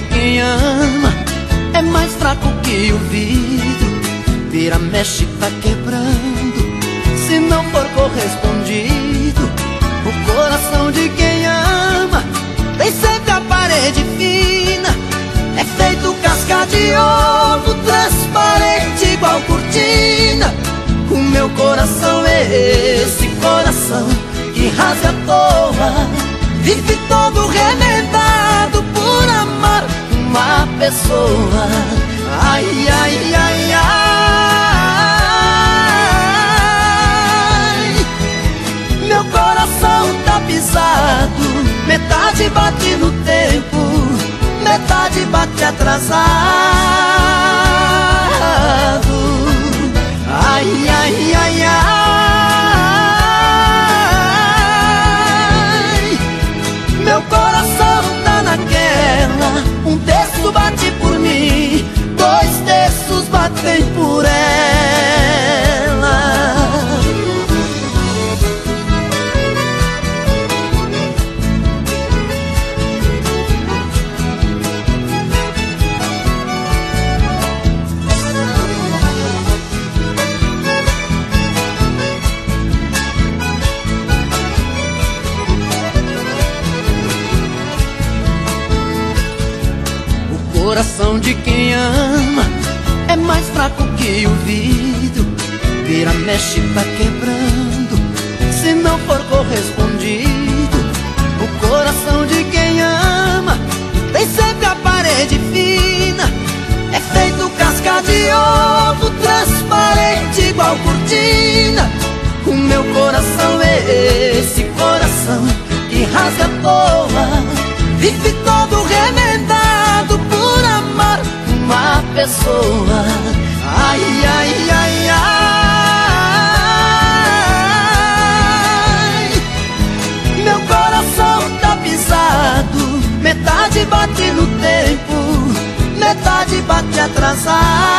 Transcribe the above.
quem ama é mais fraco que o vidro. Vira, mexe, tá quebrando. Se não for correspondido, o coração de quem ama tem sempre a parede fina. É feito casca de ovo, transparente igual cortina. O meu coração é esse coração que rasga à toa, vive todo amar uma pessoa. Ai, ai, ai, ai. Meu coração tá pisado, metade bate no tempo, metade bate atrasado. Coração de quem ama é mais fraco que o vidro. Vira, mexe, tá quebrando. Se não for correspondido, o coração de quem ama tem sempre a parede fina. É feito casca de ovo, transparente igual cortina. O meu coração é esse pessoa. Ai, ai, ai, ai. Meu coração tá pisado, metade bate no tempo, metade bate atrasado.